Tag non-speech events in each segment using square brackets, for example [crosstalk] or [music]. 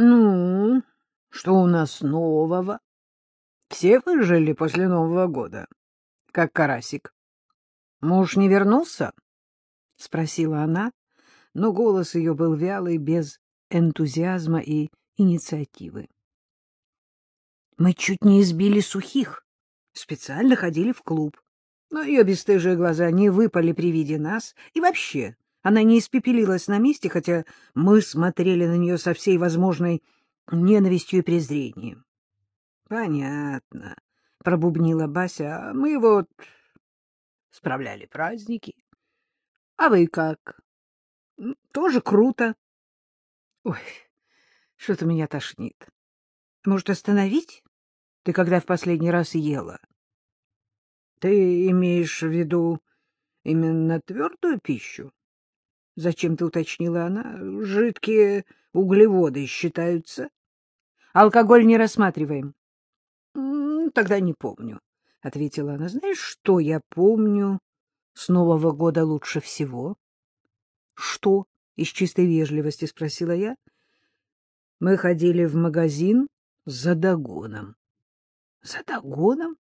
Ну, что у нас нового? Все выжили после Нового года, как карасик. Муж не вернулся? — спросила она, но голос ее был вялый, без энтузиазма и инициативы. Мы чуть не избили сухих, специально ходили в клуб. Но ее бесстыжие глаза не выпали при виде нас, и вообще она не испепелилась на месте, хотя мы смотрели на нее со всей возможной ненавистью и презрением. — Понятно, — пробубнила Бася, — мы вот справляли праздники. А вы как? Тоже круто. Ой, что-то меня тошнит. Может, остановить? Ты когда в последний раз ела? Ты имеешь в виду именно твердую пищу? Зачем-то уточнила она. Жидкие углеводы считаются. Алкоголь не рассматриваем. Тогда не помню, ответила она. Знаешь, что я помню с Нового года лучше всего? Что? Из чистой вежливости спросила я. Мы ходили в магазин за догоном. За догоном?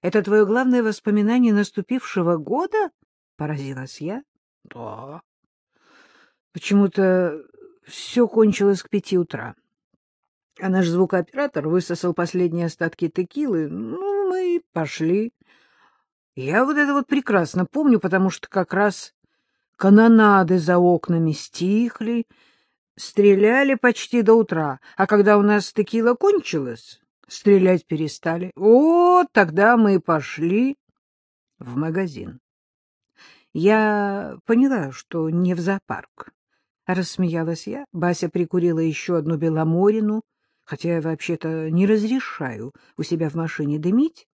Это твое главное воспоминание наступившего года? Поразилась я. Да. Почему-то все кончилось к пяти утра. А наш звукооператор высосал последние остатки текилы. Ну, мы пошли. Я вот это вот прекрасно помню, потому что как раз канонады за окнами стихли, стреляли почти до утра, а когда у нас текила кончилась, стрелять перестали. Вот тогда мы и пошли в магазин. Я поняла, что не в зоопарк. Рассмеялась я. Бася прикурила еще одну беломорину, хотя я вообще-то не разрешаю у себя в машине дымить.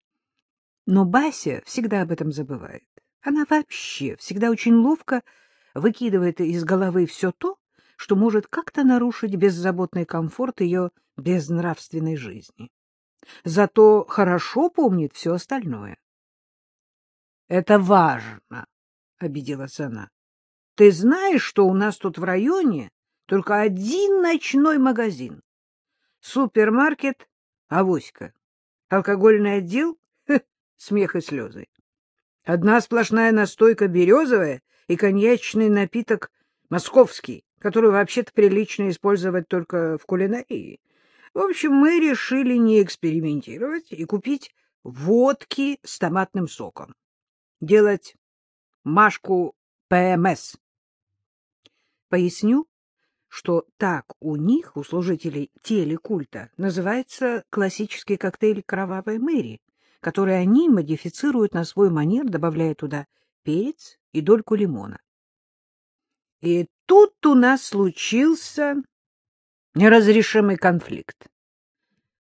Но Бася всегда об этом забывает. Она вообще всегда очень ловко выкидывает из головы все то, что может как-то нарушить беззаботный комфорт ее безнравственной жизни. Зато хорошо помнит все остальное. — Это важно, — обиделась она. — Ты знаешь, что у нас тут в районе только один ночной магазин? Супермаркет «Авоська». Алкогольный отдел [laughs] — смех и слезы. Одна сплошная настойка березовая и коньячный напиток московский, который вообще-то прилично использовать только в кулинарии. В общем, мы решили не экспериментировать и купить водки с томатным соком. Делать Машку ПМС. Поясню, что так у них, у служителей телекульта, называется классический коктейль «Кровавая Мэри», который они модифицируют на свой манер, добавляя туда перец и дольку лимона. И тут у нас случился неразрешимый конфликт.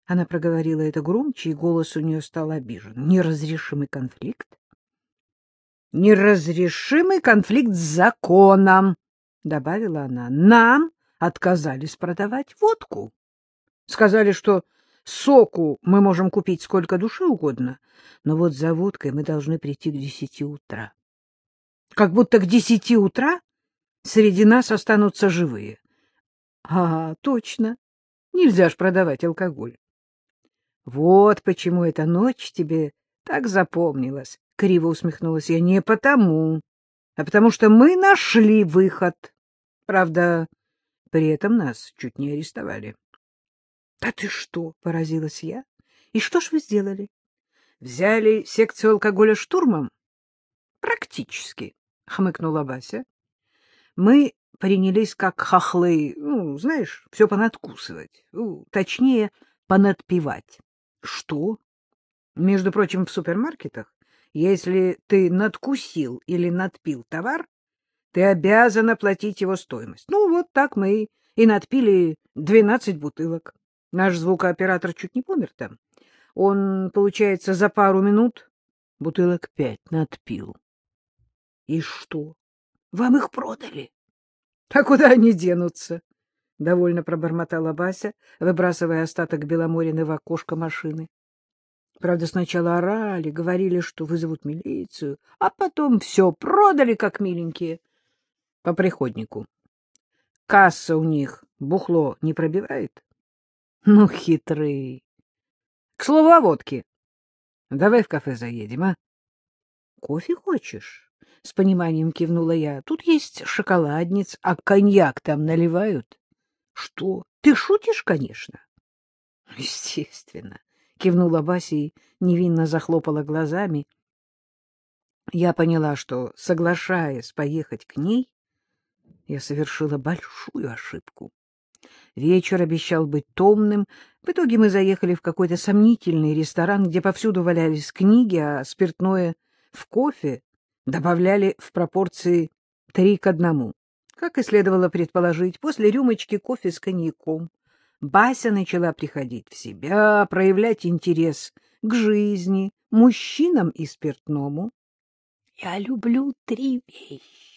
Она проговорила это громче, и голос у нее стал обижен. Неразрешимый конфликт? Неразрешимый конфликт с законом, добавила она. Нам отказались продавать водку. Сказали, что Соку мы можем купить сколько души угодно, но вот за водкой мы должны прийти к десяти утра. Как будто к десяти утра среди нас останутся живые. А, точно. Нельзя ж продавать алкоголь. Вот почему эта ночь тебе так запомнилась, — криво усмехнулась я. Не потому, а потому что мы нашли выход. Правда, при этом нас чуть не арестовали. — Да ты что? — поразилась я. — И что ж вы сделали? — Взяли секцию алкоголя штурмом? — Практически, — хмыкнула Бася. — Мы принялись как хохлы, ну, знаешь, все понадкусывать, ну, точнее, понадпивать. — Что? Между прочим, в супермаркетах, если ты надкусил или надпил товар, ты обязан оплатить его стоимость. Ну, вот так мы и надпили двенадцать бутылок. Наш звукооператор чуть не помер там. Он, получается, за пару минут бутылок пять надпил. — И что? Вам их продали? — А куда они денутся? — довольно пробормотала Бася, выбрасывая остаток Беломорины в окошко машины. Правда, сначала орали, говорили, что вызовут милицию, а потом все продали, как миленькие, по приходнику. Касса у них бухло не пробивает. Ну, хитрый. К слову о водке. Давай в кафе заедем, а? Кофе хочешь? С пониманием кивнула я. Тут есть шоколадниц, а коньяк там наливают. Что? Ты шутишь, конечно? Естественно. Кивнула Бася и невинно захлопала глазами. Я поняла, что, соглашаясь поехать к ней, я совершила большую ошибку. Вечер обещал быть томным. В итоге мы заехали в какой-то сомнительный ресторан, где повсюду валялись книги, а спиртное в кофе добавляли в пропорции три к одному. Как и следовало предположить, после рюмочки кофе с коньяком Бася начала приходить в себя, проявлять интерес к жизни, мужчинам и спиртному. — Я люблю три вещи, —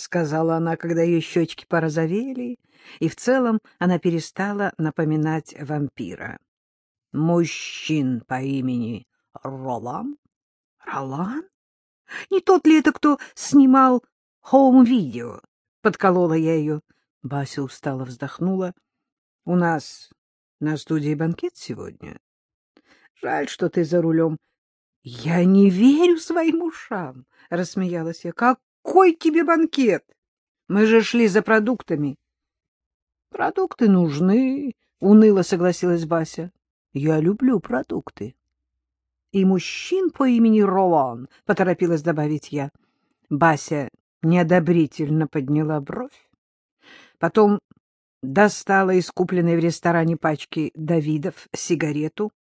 сказала она, когда ее щечки порозовели, и в целом она перестала напоминать вампира. — Мужчин по имени Ролан? — Ролан? Не тот ли это, кто снимал хоум-видео? Подколола я ее. Бася устало вздохнула. — У нас на студии банкет сегодня. Жаль, что ты за рулем. — Я не верю своим ушам, — рассмеялась я. — Какой тебе банкет? Мы же шли за продуктами. — Продукты нужны, — уныло согласилась Бася. — Я люблю продукты. — И мужчин по имени Ролан, — поторопилась добавить я. Бася неодобрительно подняла бровь. Потом достала из купленной в ресторане пачки Давидов сигарету.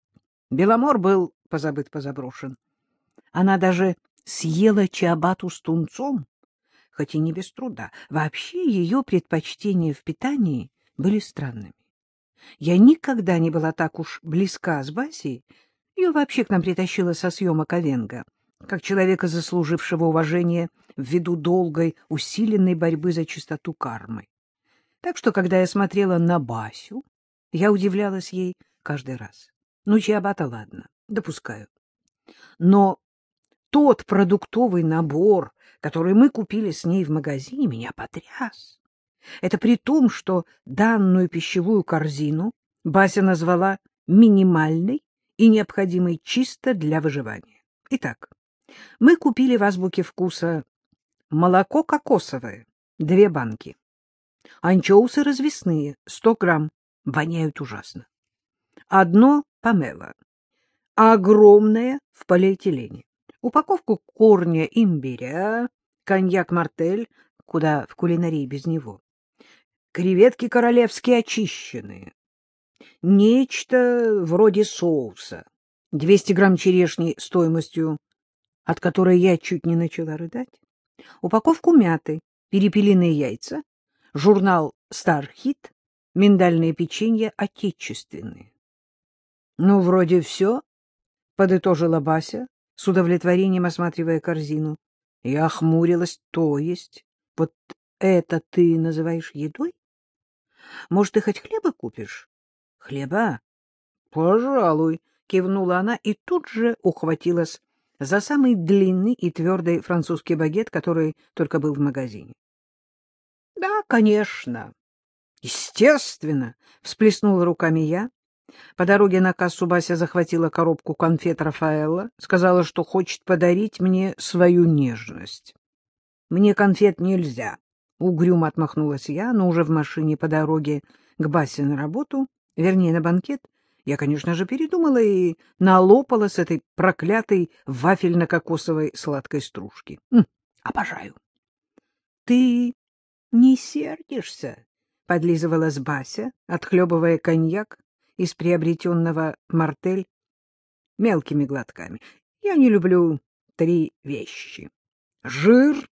Беломор был позабыт-позаброшен. Она даже съела чиабату с тунцом, хоть и не без труда. Вообще ее предпочтения в питании были странными. Я никогда не была так уж близка с Басей. Ее вообще к нам притащила со съемок Овенга, как человека, заслужившего уважения ввиду долгой, усиленной борьбы за чистоту кармы. Так что, когда я смотрела на Басю, я удивлялась ей каждый раз. Ну, чиабата, ладно, допускаю. Но тот продуктовый набор, который мы купили с ней в магазине, меня потряс. Это при том, что данную пищевую корзину Бася назвала минимальной и необходимой чисто для выживания. Итак, мы купили в азбуке вкуса молоко кокосовое, две банки, анчоусы развесные, сто грамм, воняют ужасно. Одно помело, огромное в полиэтилене, упаковку корня имбиря, коньяк «Мартель», куда в кулинарии без него, креветки королевские очищенные, нечто вроде соуса, 200 грамм черешни стоимостью, от которой я чуть не начала рыдать, упаковку мяты, перепелиные яйца, журнал «Стархит», миндальные печенья отечественные. — Ну, вроде все, — подытожила Бася, с удовлетворением осматривая корзину. Я охмурилась, то есть, вот это ты называешь едой? Может, ты хоть хлеба купишь? — Хлеба? — Пожалуй, — кивнула она и тут же ухватилась за самый длинный и твердый французский багет, который только был в магазине. — Да, конечно. — Естественно, — всплеснула руками я. По дороге на кассу Бася захватила коробку конфет Рафаэла, сказала, что хочет подарить мне свою нежность. — Мне конфет нельзя, — угрюмо отмахнулась я, но уже в машине по дороге к Басе на работу, вернее, на банкет, я, конечно же, передумала и налопала с этой проклятой вафельно-кокосовой сладкой стружки. М, обожаю. — Ты не сердишься? — подлизывалась Бася, отхлебывая коньяк из приобретенного мартель мелкими глотками. Я не люблю три вещи. Жир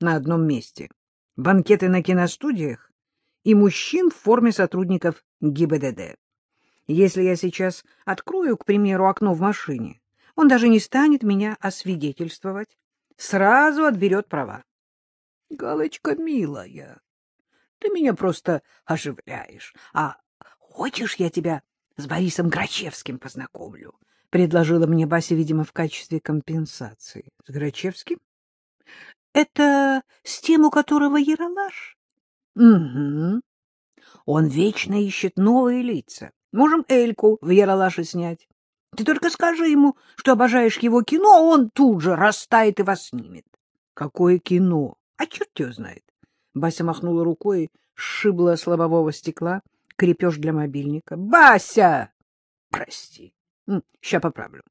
на одном месте, банкеты на киностудиях и мужчин в форме сотрудников ГИБДД. Если я сейчас открою, к примеру, окно в машине, он даже не станет меня освидетельствовать, сразу отберет права. — Галочка, милая, ты меня просто оживляешь. А хочешь, я тебя с Борисом Грачевским познакомлю? — предложила мне Бася, видимо, в качестве компенсации. — С Грачевским? — Это с тем, у которого Яралаш? — Угу. Он вечно ищет новые лица. Можем Эльку в Яралаше снять. Ты только скажи ему, что обожаешь его кино, а он тут же растает и вас снимет. — Какое кино? А черт его знает. Бася махнула рукой сшибла с лобового стекла крепеж для мобильника. — Бася! Прости. Сейчас поправлю.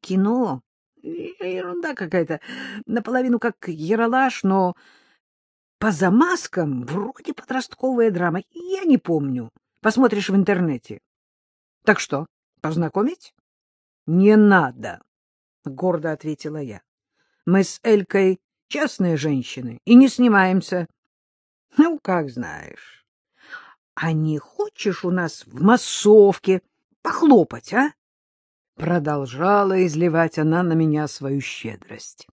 Кино? Ерунда какая-то. Наполовину как Яралаш, но по замазкам вроде подростковая драма. Я не помню. Посмотришь в интернете. Так что, познакомить? Не надо, гордо ответила я. Мы с Элькой частные женщины и не снимаемся. Ну, как знаешь. А не хочешь у нас в массовке похлопать, а? Продолжала изливать она на меня свою щедрость.